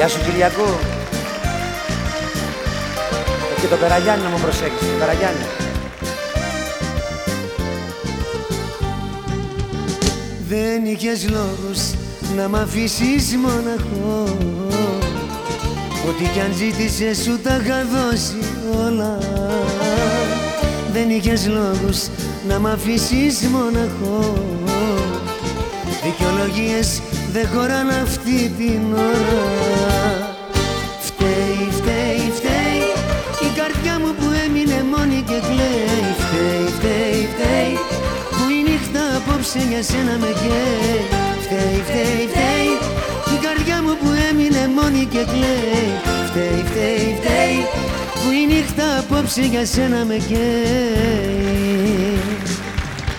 Γεια σου Κυριακού. Και το Περαγιάννη να μου προσέξεις, το Περαγιάννη. Δεν είχες λόγους να μ' αφήσεις μοναχό Ό,τι κι αν ζήτησες σου τα είχα δώσει όλα Δεν είχες λόγους να μ' αφήσεις μοναχό Δικαιολογίες δεν χωράν αυτή την ώρα καρδιά μου που έμεινε μόνη και κλαίει Φταίει, φταίει, φταίει. Που η νύχτα απόψε για σένα με καίει Φταίει, φταίει, φταίει. Η καρδιά μου που έμεινε μόνη και κλαίει. Φταίει, φταίει, φταίει. Που η νύχτα απόψε για σένα με καίει